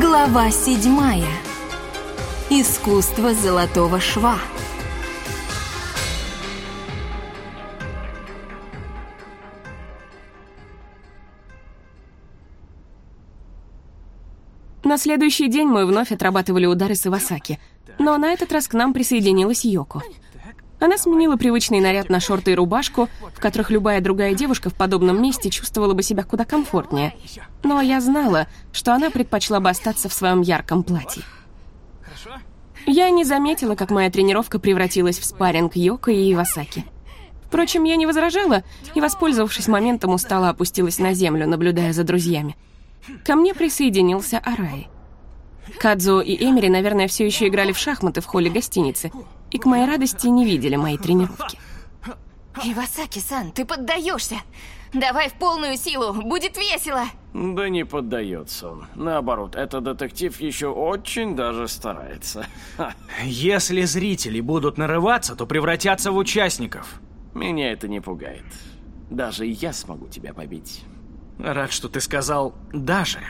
Глава седьмая. Искусство золотого шва. На следующий день мы вновь отрабатывали удары с Ивасаки, но на этот раз к нам присоединилась Йоко. Она сменила привычный наряд на шорты и рубашку, в которых любая другая девушка в подобном месте чувствовала бы себя куда комфортнее. Но я знала, что она предпочла бы остаться в своем ярком платье. Я не заметила, как моя тренировка превратилась в спарринг Йоко и Ивасаки. Впрочем, я не возражала и, воспользовавшись моментом, устало опустилась на землю, наблюдая за друзьями. Ко мне присоединился Араи. Кадзо и Эмери, наверное, все еще играли в шахматы в холле гостиницы, и, к моей радости, не видели мои тренировки. Ивасаки-сан, ты поддаешься. Давай в полную силу, будет весело. Да не поддается он. Наоборот, этот детектив еще очень даже старается. Если зрители будут нарываться, то превратятся в участников. Меня это не пугает. Даже я смогу тебя побить. Рад, что ты сказал «даже».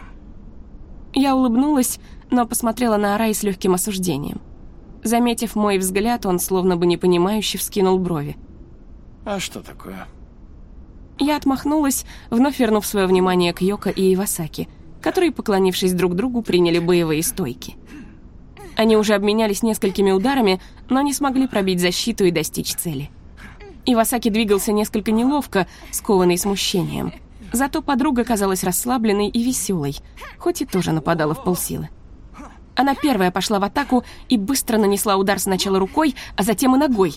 Я улыбнулась, но посмотрела на Арай с легким осуждением. Заметив мой взгляд, он словно бы непонимающе вскинул брови. А что такое? Я отмахнулась, вновь вернув свое внимание к Йоко и Ивасаки, которые, поклонившись друг другу, приняли боевые стойки. Они уже обменялись несколькими ударами, но не смогли пробить защиту и достичь цели. Ивасаки двигался несколько неловко, скованный смущением. Зато подруга казалась расслабленной и веселой, хоть и тоже нападала в полсилы. Она первая пошла в атаку и быстро нанесла удар сначала рукой, а затем и ногой.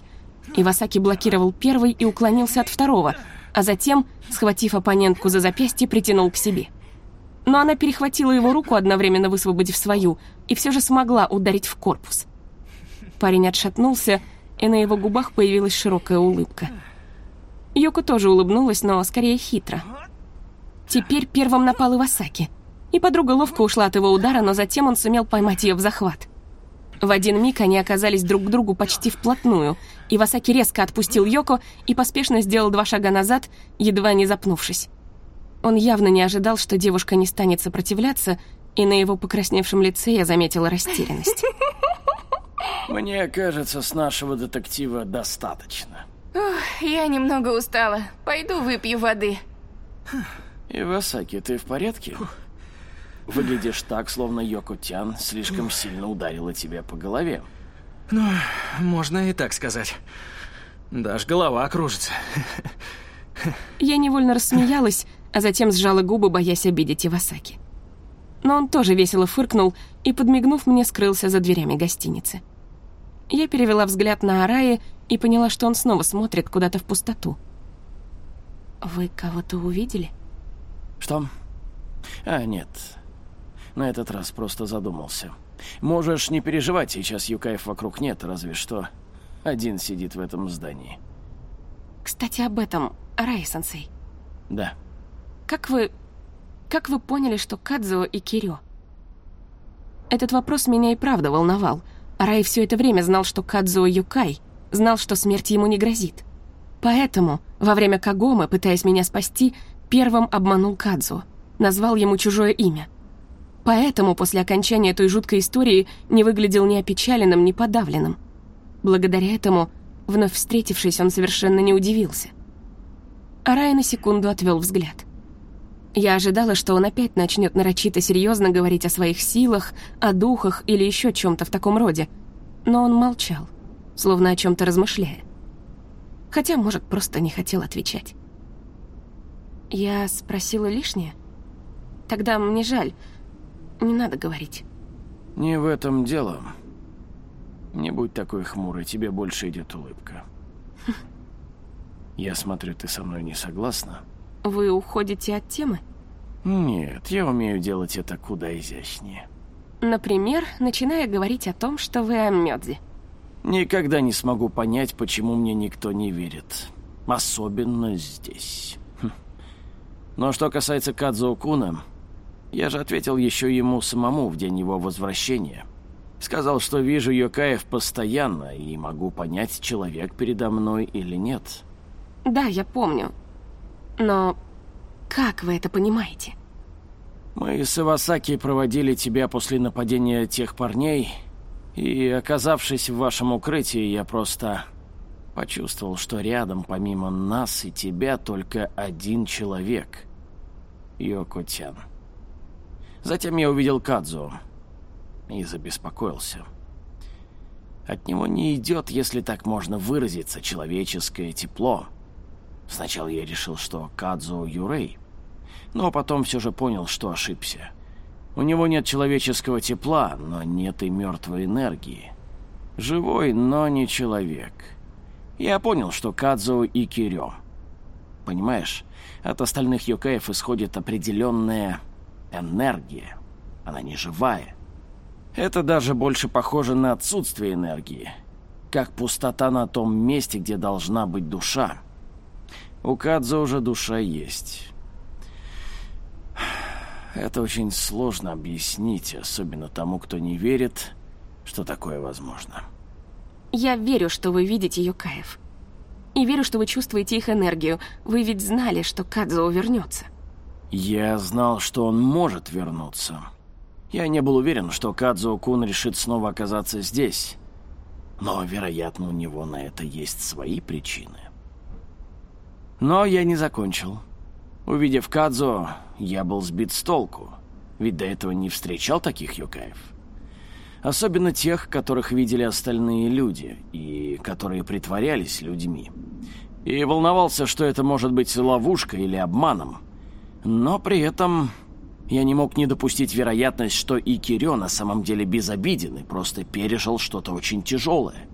Ивасаки блокировал первый и уклонился от второго, а затем, схватив оппонентку за запястье, притянул к себе. Но она перехватила его руку, одновременно высвободив свою, и все же смогла ударить в корпус. Парень отшатнулся, и на его губах появилась широкая улыбка. Йоко тоже улыбнулась, но скорее хитро. Теперь первым напал Ивасаки. И подруга ловко ушла от его удара, но затем он сумел поймать ее в захват. В один миг они оказались друг к другу почти вплотную. Ивасаки резко отпустил Йоко и поспешно сделал два шага назад, едва не запнувшись. Он явно не ожидал, что девушка не станет сопротивляться, и на его покрасневшем лице я заметила растерянность. Мне кажется, с нашего детектива достаточно. Ух, я немного устала. Пойду выпью воды. Ивасаки, ты в порядке? Выглядишь так, словно Йоко-тян слишком сильно ударила тебя по голове. Ну, можно и так сказать. Даже голова кружится. Я невольно рассмеялась, а затем сжала губы, боясь обидеть Ивасаки. Но он тоже весело фыркнул и, подмигнув мне, скрылся за дверями гостиницы. Я перевела взгляд на Араи и поняла, что он снова смотрит куда-то в пустоту. «Вы кого-то увидели?» Что? А, нет. На этот раз просто задумался. Можешь не переживать, сейчас Юкаев вокруг нет, разве что один сидит в этом здании. «Кстати, об этом, Араи-сенсей. Да. Как вы... Как вы поняли, что Кадзуо и Кирё? Этот вопрос меня и правда волновал. Арай все это время знал, что Кадзуо Юкай, знал, что смерть ему не грозит. Поэтому, во время Кагомы, пытаясь меня спасти, первым обманул Кадзуо, назвал ему чужое имя. Поэтому после окончания той жуткой истории не выглядел ни опечаленным, ни подавленным. Благодаря этому, вновь встретившись, он совершенно не удивился. Арай на секунду отвел взгляд. Я ожидала, что он опять начнет нарочито серьезно говорить о своих силах, о духах или еще чем-то в таком роде. Но он молчал, словно о чем-то размышляя. Хотя, может, просто не хотел отвечать. Я спросила лишнее? Тогда мне жаль. Не надо говорить. Не в этом дело. Не будь такой хмурой, тебе больше идет улыбка. Я смотрю, ты со мной не согласна? Вы уходите от темы? Нет, я умею делать это куда изящнее. Например, начиная говорить о том, что вы о Мёдзе. Никогда не смогу понять, почему мне никто не верит. Особенно здесь. Хм. Но что касается Кадзо Куна, я же ответил еще ему самому в день его возвращения. Сказал, что вижу Йокаев постоянно и могу понять, человек передо мной или нет. Да, я помню. Но как вы это понимаете? Мы с Ивасаки проводили тебя после нападения тех парней, и, оказавшись в вашем укрытии, я просто почувствовал, что рядом, помимо нас и тебя, только один человек. Йокутян. Затем я увидел Кадзу и забеспокоился. От него не идет, если так можно выразиться, человеческое тепло. Сначала я решил, что Кадзу Юрей, но потом все же понял, что ошибся. У него нет человеческого тепла, но нет и мертвой энергии. Живой, но не человек. Я понял, что Кадзу и Кирё. Понимаешь, от остальных юкаев исходит определенная энергия. Она не живая. Это даже больше похоже на отсутствие энергии. Как пустота на том месте, где должна быть душа. У Кадзо уже душа есть. Это очень сложно объяснить, особенно тому, кто не верит, что такое возможно. Я верю, что вы видите Юкаев. И верю, что вы чувствуете их энергию. Вы ведь знали, что Кадзо вернется. Я знал, что он может вернуться. Я не был уверен, что Кадзо-кун решит снова оказаться здесь. Но, вероятно, у него на это есть свои причины. Но я не закончил. Увидев Кадзо, я был сбит с толку, ведь до этого не встречал таких юкаев. Особенно тех, которых видели остальные люди, и которые притворялись людьми. И волновался, что это может быть ловушкой или обманом. Но при этом я не мог не допустить вероятность, что и Кирё на самом деле безобиден и просто пережил что-то очень тяжелое.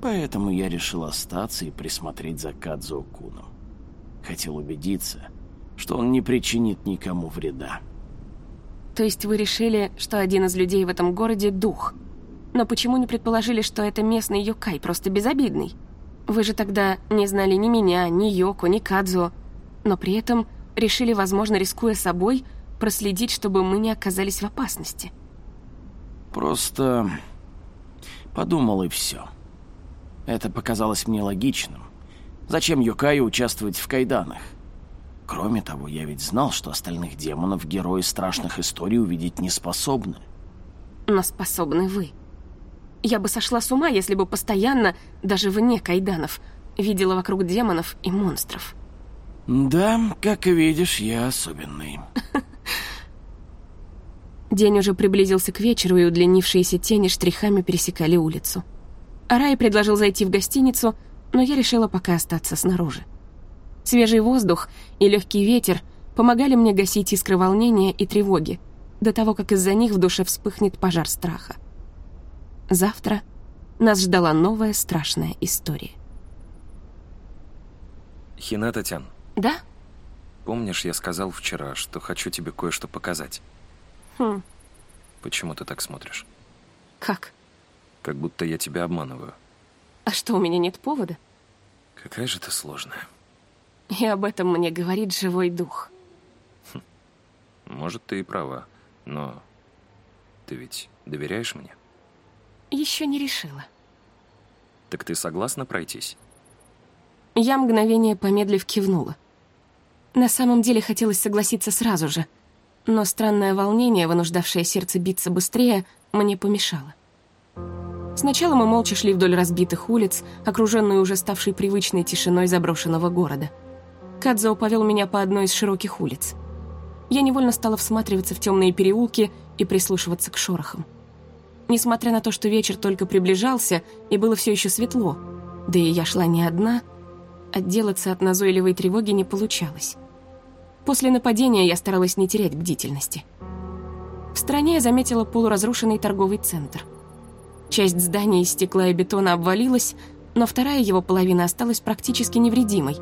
Поэтому я решил остаться и присмотреть за Кадзо Куном. Хотел убедиться, что он не причинит никому вреда. То есть вы решили, что один из людей в этом городе — дух? Но почему не предположили, что это местный Йокай, просто безобидный? Вы же тогда не знали ни меня, ни Йоко, ни Кадзо, но при этом решили, возможно, рискуя собой, проследить, чтобы мы не оказались в опасности. Просто подумал и все. Это показалось мне логичным. Зачем Йокаю участвовать в кайданах? Кроме того, я ведь знал, что остальных демонов герои страшных историй увидеть не способны. Но способны вы. Я бы сошла с ума, если бы постоянно, даже вне кайданов, видела вокруг демонов и монстров. Да, как и видишь, я особенный. День уже приблизился к вечеру, и удлинившиеся тени штрихами пересекали улицу. Арай предложил зайти в гостиницу, но я решила пока остаться снаружи. Свежий воздух и легкий ветер помогали мне гасить искры волнения и тревоги, до того, как из-за них в душе вспыхнет пожар страха. Завтра нас ждала новая страшная история. Хина Татьян, Да? помнишь, я сказал вчера, что хочу тебе кое-что показать? Хм, Почему ты так смотришь? как? Как будто я тебя обманываю. А что, у меня нет повода? Какая же ты сложная. И об этом мне говорит живой дух. Может, ты и права, но ты ведь доверяешь мне? Еще не решила. Так ты согласна пройтись? Я мгновение помедлив кивнула. На самом деле хотелось согласиться сразу же, но странное волнение, вынуждавшее сердце биться быстрее, мне помешало. Сначала мы молча шли вдоль разбитых улиц, окруженные уже ставшей привычной тишиной заброшенного города. Кадзо повел меня по одной из широких улиц. Я невольно стала всматриваться в темные переулки и прислушиваться к шорохам. Несмотря на то, что вечер только приближался и было все еще светло, да и я шла не одна, отделаться от назойливой тревоги не получалось. После нападения я старалась не терять бдительности. В стороне я заметила полуразрушенный торговый центр. Часть здания из стекла и бетона обвалилась, но вторая его половина осталась практически невредимой,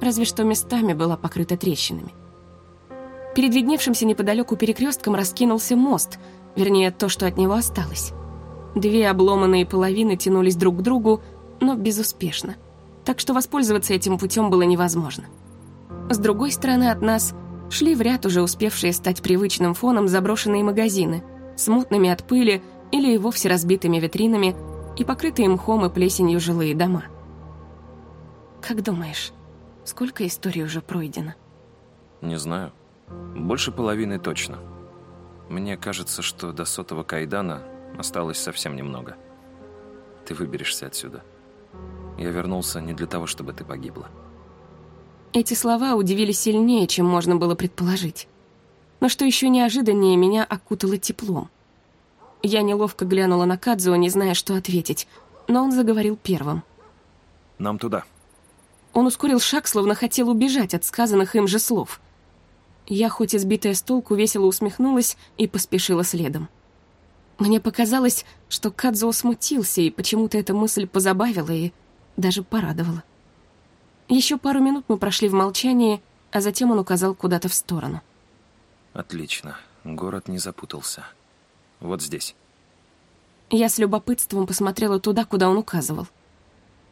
разве что местами была покрыта трещинами. Перед видневшимся неподалеку перекрестком раскинулся мост, вернее, то, что от него осталось. Две обломанные половины тянулись друг к другу, но безуспешно, так что воспользоваться этим путем было невозможно. С другой стороны от нас шли в ряд уже успевшие стать привычным фоном заброшенные магазины, с мутными от пыли или и вовсе разбитыми витринами и покрытые мхом и плесенью жилые дома. Как думаешь, сколько историй уже пройдено? Не знаю. Больше половины точно. Мне кажется, что до сотого кайдана осталось совсем немного. Ты выберешься отсюда. Я вернулся не для того, чтобы ты погибла. Эти слова удивили сильнее, чем можно было предположить. Но что еще неожиданнее, меня окутало теплом. Я неловко глянула на Кадзуо, не зная, что ответить, но он заговорил первым. Нам туда. Он ускорил шаг, словно хотел убежать от сказанных им же слов. Я, хоть избитая с толку, весело усмехнулась и поспешила следом. Мне показалось, что Кадзуо смутился, и почему-то эта мысль позабавила и даже порадовала. Еще пару минут мы прошли в молчании, а затем он указал куда-то в сторону. Отлично. Город не запутался. Вот здесь. Я с любопытством посмотрела туда, куда он указывал.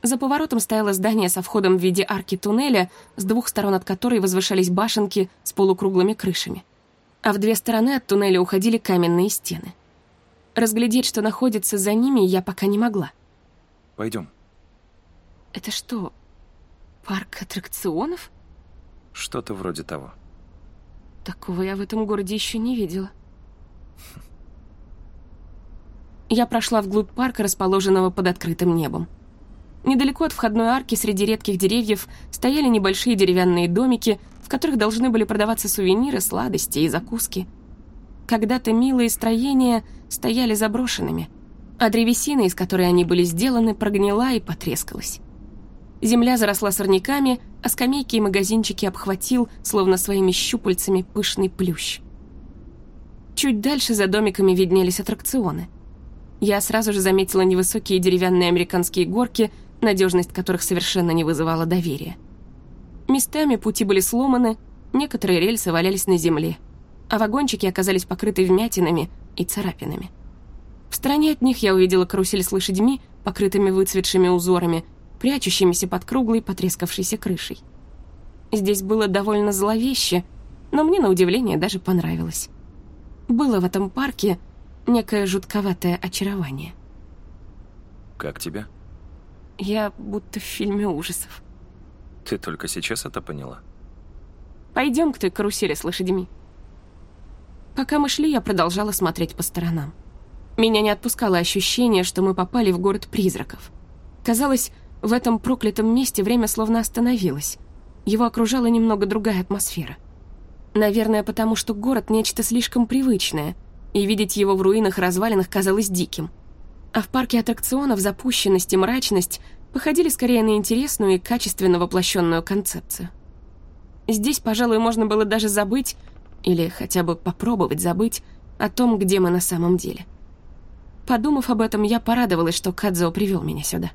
За поворотом стояло здание со входом в виде арки туннеля, с двух сторон от которой возвышались башенки с полукруглыми крышами. А в две стороны от туннеля уходили каменные стены. Разглядеть, что находится за ними, я пока не могла. Пойдем. Это что, парк аттракционов? Что-то вроде того. Такого я в этом городе еще не видела. Я прошла вглубь парка, расположенного под открытым небом. Недалеко от входной арки среди редких деревьев стояли небольшие деревянные домики, в которых должны были продаваться сувениры, сладости и закуски. Когда-то милые строения стояли заброшенными, а древесина, из которой они были сделаны, прогнила и потрескалась. Земля заросла сорняками, а скамейки и магазинчики обхватил, словно своими щупальцами, пышный плющ. Чуть дальше за домиками виднелись аттракционы. Я сразу же заметила невысокие деревянные американские горки, надежность которых совершенно не вызывала доверия. Местами пути были сломаны, некоторые рельсы валялись на земле, а вагончики оказались покрыты вмятинами и царапинами. В стороне от них я увидела карусель с лошадьми, покрытыми выцветшими узорами, прячущимися под круглой потрескавшейся крышей. Здесь было довольно зловеще, но мне, на удивление, даже понравилось. Было в этом парке некое жутковатое очарование. Как тебе? Я будто в фильме ужасов. Ты только сейчас это поняла? Пойдем к той карусели с лошадьми. Пока мы шли, я продолжала смотреть по сторонам. Меня не отпускало ощущение, что мы попали в город призраков. Казалось, в этом проклятом месте время словно остановилось. Его окружала немного другая атмосфера. Наверное, потому что город — нечто слишком привычное, и видеть его в руинах развалинах казалось диким. А в парке аттракционов запущенность и мрачность походили скорее на интересную и качественно воплощенную концепцию. Здесь, пожалуй, можно было даже забыть, или хотя бы попробовать забыть, о том, где мы на самом деле. Подумав об этом, я порадовалась, что Кадзо привел меня сюда.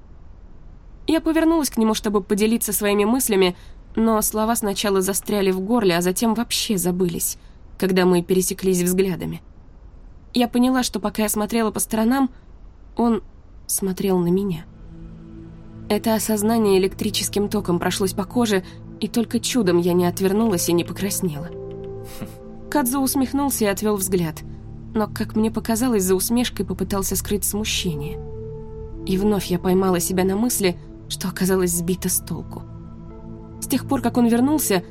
Я повернулась к нему, чтобы поделиться своими мыслями, но слова сначала застряли в горле, а затем вообще забылись, когда мы пересеклись взглядами. Я поняла, что пока я смотрела по сторонам, он смотрел на меня. Это осознание электрическим током прошлось по коже, и только чудом я не отвернулась и не покраснела. Кадзо усмехнулся и отвел взгляд, но, как мне показалось, за усмешкой попытался скрыть смущение. И вновь я поймала себя на мысли — что оказалась сбита с толку. С тех пор, как он вернулся,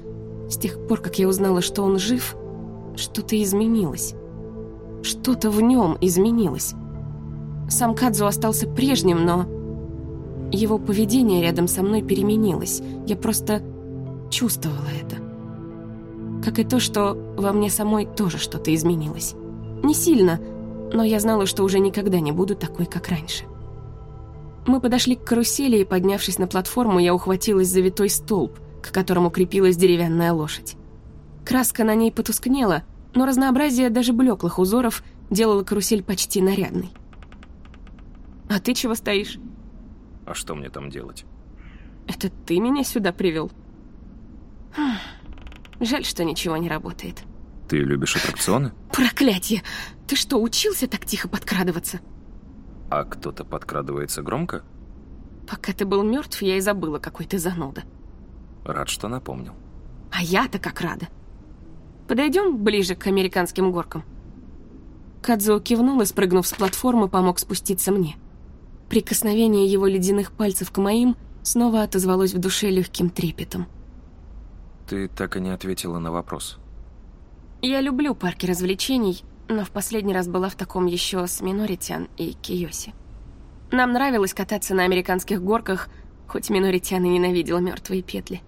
с тех пор, как я узнала, что он жив, что-то изменилось. Что-то в нем изменилось. Сам Кадзу остался прежним, но его поведение рядом со мной переменилось. Я просто чувствовала это. Как и то, что во мне самой тоже что-то изменилось. Не сильно, но я знала, что уже никогда не буду такой, как раньше. Мы подошли к карусели, и, поднявшись на платформу, я ухватилась за витой столб, к которому крепилась деревянная лошадь. Краска на ней потускнела, но разнообразие даже блеклых узоров делало карусель почти нарядной. «А ты чего стоишь?» А что мне там делать? «Это ты меня сюда привел?» хм, Жаль, что ничего не работает. Ты любишь аттракционы? Проклятье! Ты что, учился так тихо подкрадываться? А кто-то подкрадывается громко? Пока ты был мертв, я и забыла, какой ты зануда. Рад, что напомнил. А я-то как рада. Подойдем ближе к американским горкам. Кадзо кивнул и, спрыгнув с платформы, помог спуститься мне. Прикосновение его ледяных пальцев к моим снова отозвалось в душе легким трепетом. Ты так и не ответила на вопрос. Я люблю парки развлечений, но в последний раз была в таком еще с Миноритян и Киоси. Нам нравилось кататься на американских горках, хоть Миноритян и ненавидела мертвые петли.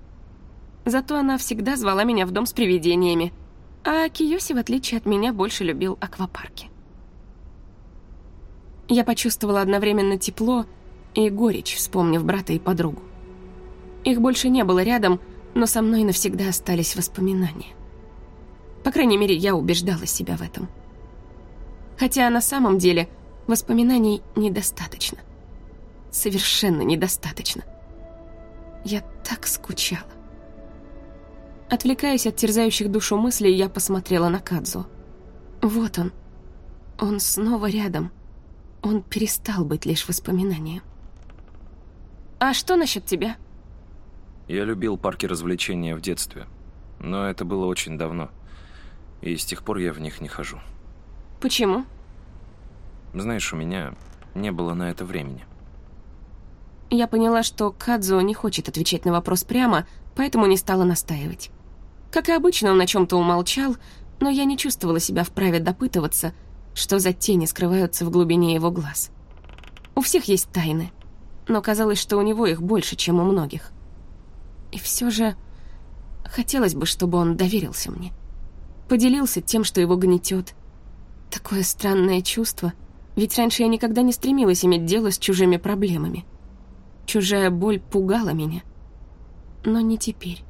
Зато она всегда звала меня в дом с привидениями, а Киоси, в отличие от меня, больше любил аквапарки. Я почувствовала одновременно тепло и горечь, вспомнив брата и подругу. Их больше не было рядом, но со мной навсегда остались воспоминания. По крайней мере, я убеждала себя в этом. Хотя на самом деле воспоминаний недостаточно. Совершенно недостаточно. Я так скучала. Отвлекаясь от терзающих душу мыслей, я посмотрела на Кадзу. Вот он. Он снова рядом. Он перестал быть лишь воспоминанием. «А что насчет тебя?» Я любил парки развлечения в детстве, но это было очень давно, и с тех пор я в них не хожу. «Почему?» Знаешь, у меня не было на это времени. Я поняла, что Кадзо не хочет отвечать на вопрос прямо, поэтому не стала настаивать. Как и обычно, он о чем-то умолчал, но я не чувствовала себя вправе допытываться, что за тени скрываются в глубине его глаз. У всех есть тайны, но казалось, что у него их больше, чем у многих. И все же хотелось бы, чтобы он доверился мне. Поделился тем, что его гнетет. Такое странное чувство, ведь раньше я никогда не стремилась иметь дело с чужими проблемами. Чужая боль пугала меня. Но не теперь.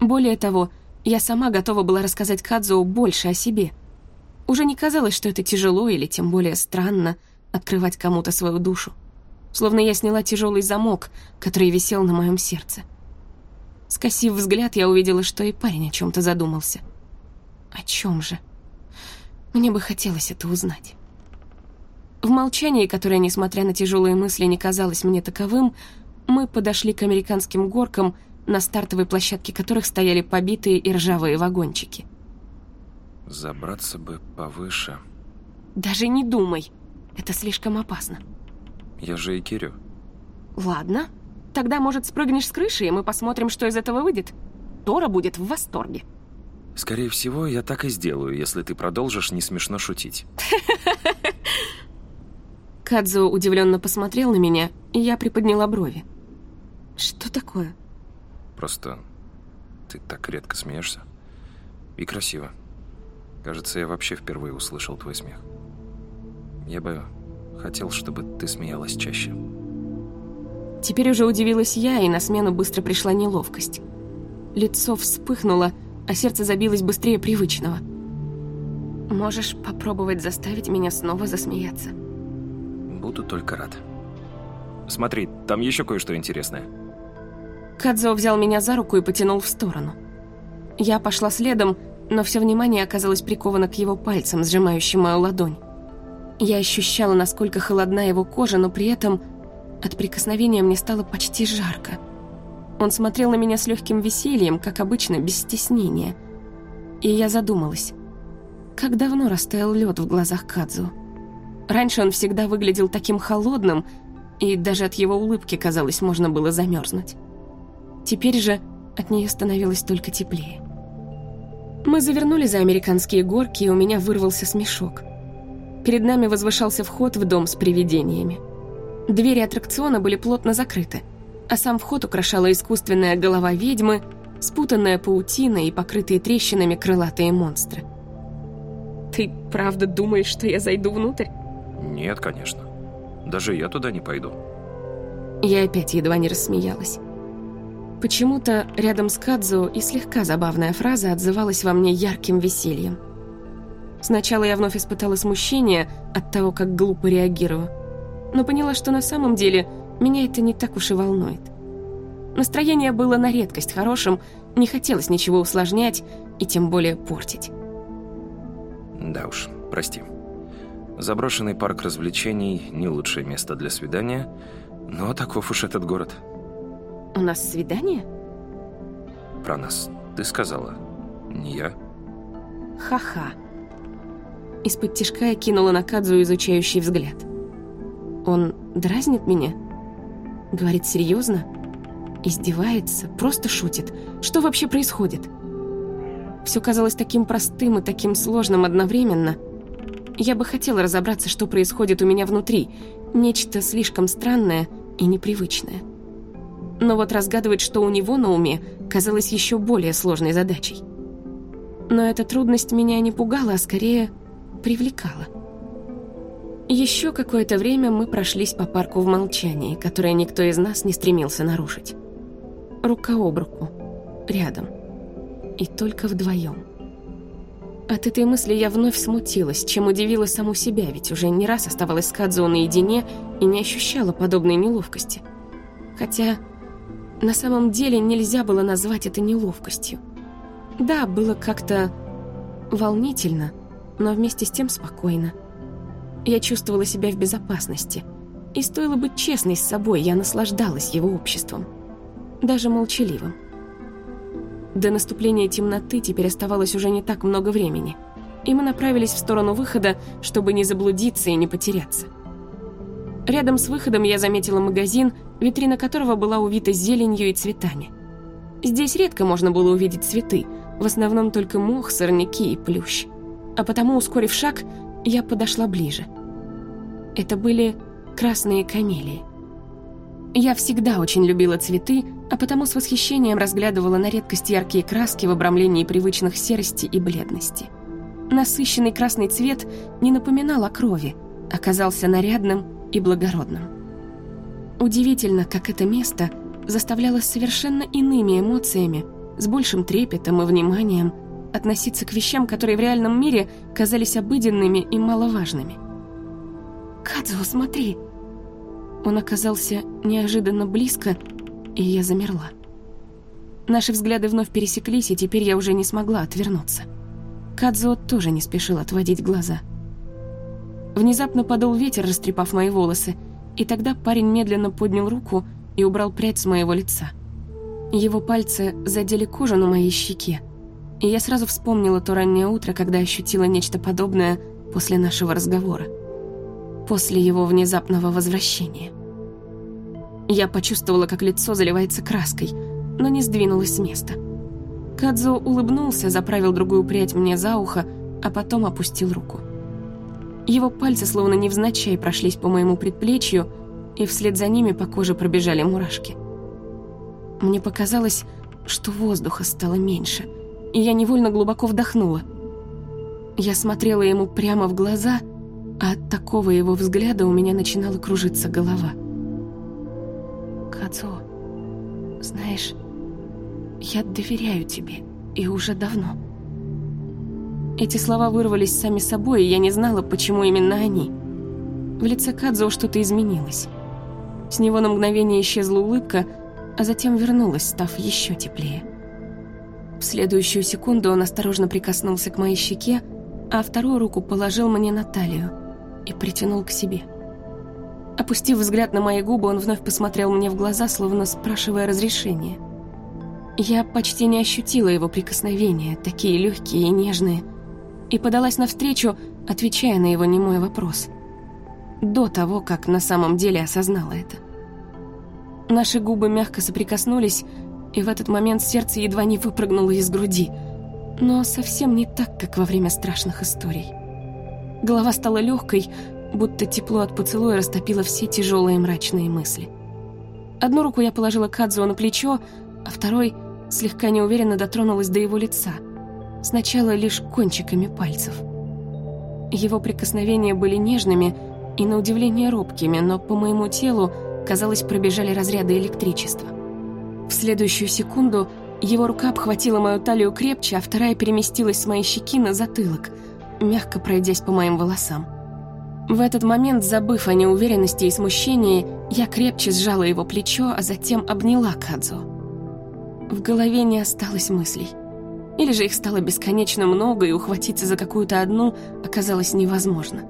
Более того, я сама готова была рассказать Кадзоу больше о себе — уже не казалось, что это тяжело или тем более странно открывать кому-то свою душу. Словно я сняла тяжелый замок, который висел на моем сердце. Скосив взгляд, я увидела, что и парень о чем-то задумался. О чем же? Мне бы хотелось это узнать. В молчании, которое, несмотря на тяжелые мысли, не казалось мне таковым, мы подошли к американским горкам, на стартовой площадке которых стояли побитые и ржавые вагончики. Забраться бы повыше. Даже не думай. Это слишком опасно. Я же и Кирю. Ладно. Тогда, может, спрыгнешь с крыши, и мы посмотрим, что из этого выйдет? Тора будет в восторге. Скорее всего, я так и сделаю, если ты продолжишь не смешно шутить. Кадзо удивленно посмотрел на меня, и я приподняла брови. Что такое? Просто ты так редко смеешься. И красиво. Кажется, я вообще впервые услышал твой смех. Я бы хотел, чтобы ты смеялась чаще. Теперь уже удивилась я, и на смену быстро пришла неловкость. Лицо вспыхнуло, а сердце забилось быстрее привычного. Можешь попробовать заставить меня снова засмеяться? Буду только рад. Смотри, там еще кое-что интересное. Кадзо взял меня за руку и потянул в сторону. Я пошла следом, но все внимание оказалось приковано к его пальцам, сжимающим мою ладонь. Я ощущала, насколько холодна его кожа, но при этом от прикосновения мне стало почти жарко. Он смотрел на меня с легким весельем, как обычно, без стеснения. И я задумалась, как давно растаял лед в глазах Кадзу. Раньше он всегда выглядел таким холодным, и даже от его улыбки, казалось, можно было замерзнуть. Теперь же от нее становилось только теплее. Мы завернули за американские горки, и у меня вырвался смешок. Перед нами возвышался вход в дом с привидениями. Двери аттракциона были плотно закрыты, а сам вход украшала искусственная голова ведьмы, спутанная паутина и покрытые трещинами крылатые монстры. «Ты правда думаешь, что я зайду внутрь?» «Нет, конечно. Даже я туда не пойду». Я опять едва не рассмеялась. Почему-то рядом с Кадзо и слегка забавная фраза отзывалась во мне ярким весельем. Сначала я вновь испытала смущение от того, как глупо реагирую, но поняла, что на самом деле меня это не так уж и волнует. Настроение было на редкость хорошим, не хотелось ничего усложнять и тем более портить. Да уж, прости. Заброшенный парк развлечений – не лучшее место для свидания, но таков уж этот город – у нас свидание? Про нас ты сказала, не я. Ха-ха. Из-под тишка я кинула на Кадзу изучающий взгляд. Он дразнит меня? Говорит серьезно? Издевается? Просто шутит? Что вообще происходит? Все казалось таким простым и таким сложным одновременно. Я бы хотела разобраться, что происходит у меня внутри. Нечто слишком странное и непривычное. Но вот разгадывать, что у него на уме, казалось еще более сложной задачей. Но эта трудность меня не пугала, а скорее привлекала. Еще какое-то время мы прошлись по парку в молчании, которое никто из нас не стремился нарушить. Рука об руку, рядом. И только вдвоем. От этой мысли я вновь смутилась, чем удивила саму себя, ведь уже не раз оставалась с Кадзо наедине и не ощущала подобной неловкости. Хотя на самом деле нельзя было назвать это неловкостью. Да, было как-то волнительно, но вместе с тем спокойно. Я чувствовала себя в безопасности. И стоило быть честной с собой, я наслаждалась его обществом. Даже молчаливым. До наступления темноты теперь оставалось уже не так много времени. И мы направились в сторону выхода, чтобы не заблудиться и не потеряться. Рядом с выходом я заметила магазин, витрина которого была увита зеленью и цветами. Здесь редко можно было увидеть цветы, в основном только мох, сорняки и плющ. А потому, ускорив шаг, я подошла ближе. Это были красные камелии. Я всегда очень любила цветы, а потому с восхищением разглядывала на редкость яркие краски в обрамлении привычных серости и бледности. Насыщенный красный цвет не напоминал о крови, оказался нарядным и благородным. Удивительно, как это место заставляло совершенно иными эмоциями, с большим трепетом и вниманием относиться к вещам, которые в реальном мире казались обыденными и маловажными. «Кадзо, смотри!» Он оказался неожиданно близко, и я замерла. Наши взгляды вновь пересеклись, и теперь я уже не смогла отвернуться. Кадзо тоже не спешил отводить глаза. Внезапно подул ветер, растрепав мои волосы, и тогда парень медленно поднял руку и убрал прядь с моего лица. Его пальцы задели кожу на моей щеке, и я сразу вспомнила то раннее утро, когда ощутила нечто подобное после нашего разговора. После его внезапного возвращения. Я почувствовала, как лицо заливается краской, но не сдвинулась с места. Кадзо улыбнулся, заправил другую прядь мне за ухо, а потом опустил руку. Его пальцы словно невзначай прошлись по моему предплечью, и вслед за ними по коже пробежали мурашки. Мне показалось, что воздуха стало меньше — и я невольно глубоко вдохнула. Я смотрела ему прямо в глаза, а от такого его взгляда у меня начинала кружиться голова. «Кадзо, знаешь, я доверяю тебе, и уже давно». Эти слова вырвались сами собой, и я не знала, почему именно они. В лице Кадзо что-то изменилось. С него на мгновение исчезла улыбка, а затем вернулась, став еще теплее. В следующую секунду он осторожно прикоснулся к моей щеке, а вторую руку положил мне на талию и притянул к себе. Опустив взгляд на мои губы, он вновь посмотрел мне в глаза, словно спрашивая разрешения. Я почти не ощутила его прикосновения, такие легкие и нежные, и подалась навстречу, отвечая на его немой вопрос. До того, как на самом деле осознала это. Наши губы мягко соприкоснулись, и в этот момент сердце едва не выпрыгнуло из груди. Но совсем не так, как во время страшных историй. Голова стала легкой, будто тепло от поцелуя растопило все тяжелые мрачные мысли. Одну руку я положила Кадзуо на плечо, а второй слегка неуверенно дотронулась до его лица. Сначала лишь кончиками пальцев. Его прикосновения были нежными и, на удивление, робкими, но по моему телу, казалось, пробежали разряды электричества. В следующую секунду его рука обхватила мою талию крепче, а вторая переместилась с моей щеки на затылок, мягко пройдясь по моим волосам. В этот момент, забыв о неуверенности и смущении, я крепче сжала его плечо, а затем обняла Кадзу. В голове не осталось мыслей. Или же их стало бесконечно много, и ухватиться за какую-то одну оказалось невозможно.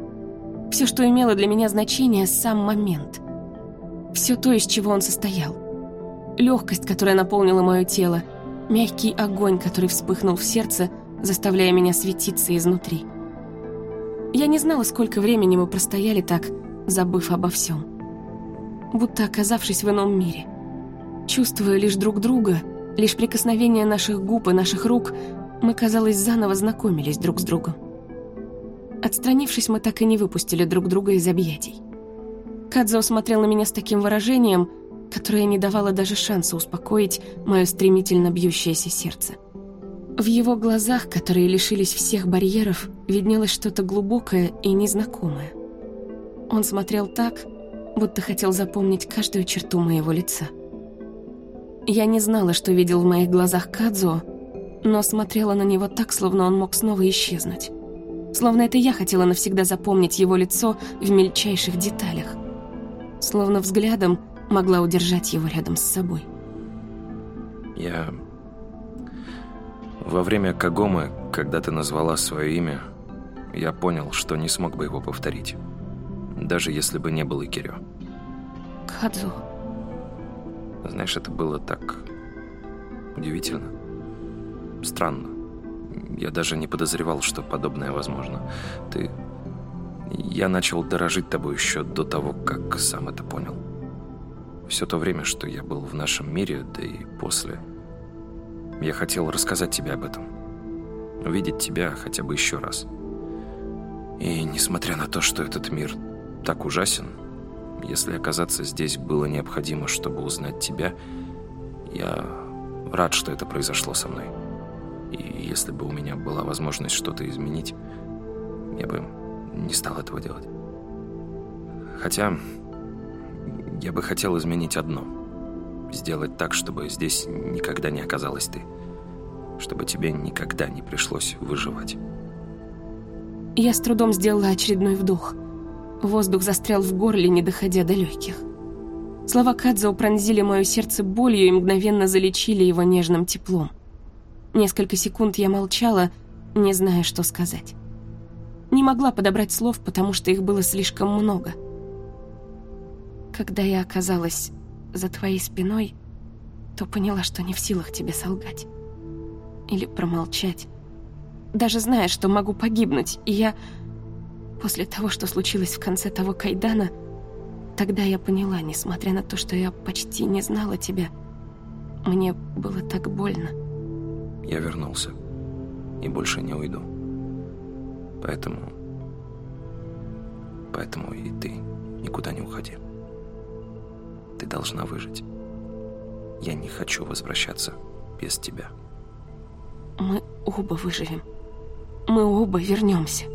Все, что имело для меня значение, сам момент. Все то, из чего он состоял легкость, которая наполнила мое тело, мягкий огонь, который вспыхнул в сердце, заставляя меня светиться изнутри. Я не знала, сколько времени мы простояли так, забыв обо всем. Будто оказавшись в ином мире. Чувствуя лишь друг друга, лишь прикосновение наших губ и наших рук, Мы, казалось, заново знакомились друг с другом. Отстранившись, мы так и не выпустили друг друга из объятий. Кадзо смотрел на меня с таким выражением, которое не давало даже шанса успокоить мое стремительно бьющееся сердце. В его глазах, которые лишились всех барьеров, виднелось что-то глубокое и незнакомое. Он смотрел так, будто хотел запомнить каждую черту моего лица. Я не знала, что видел в моих глазах Кадзо, но смотрела на него так, словно он мог снова исчезнуть. Словно это я хотела навсегда запомнить его лицо в мельчайших деталях. Словно взглядом могла удержать его рядом с собой. Я... Во время Кагомы, когда ты назвала свое имя, я понял, что не смог бы его повторить. Даже если бы не был Икирё. Кадзо... Знаешь, это было так... удивительно. Странно. Я даже не подозревал, что подобное возможно. Ты... Я начал дорожить тобой еще до того, как сам это понял. Все то время, что я был в нашем мире, да и после. Я хотел рассказать тебе об этом. Увидеть тебя хотя бы еще раз. И несмотря на то, что этот мир так ужасен, если оказаться здесь было необходимо, чтобы узнать тебя, я рад, что это произошло со мной. И если бы у меня была возможность что-то изменить, я бы не стал этого делать. Хотя я бы хотел изменить одно. Сделать так, чтобы здесь никогда не оказалась ты. Чтобы тебе никогда не пришлось выживать. Я с трудом сделала очередной вдох. Воздух застрял в горле, не доходя до легких. Слова Кадзо пронзили мое сердце болью и мгновенно залечили его нежным теплом. Несколько секунд я молчала, не зная, что сказать. Не могла подобрать слов, потому что их было слишком много. Когда я оказалась за твоей спиной, то поняла, что не в силах тебе солгать. Или промолчать. Даже зная, что могу погибнуть, и я... После того, что случилось в конце того кайдана, тогда я поняла, несмотря на то, что я почти не знала тебя, мне было так больно. Я вернулся и больше не уйду. Поэтому... Поэтому и ты никуда не уходи. Ты должна выжить. Я не хочу возвращаться без тебя. Мы оба выживем. Мы оба вернемся.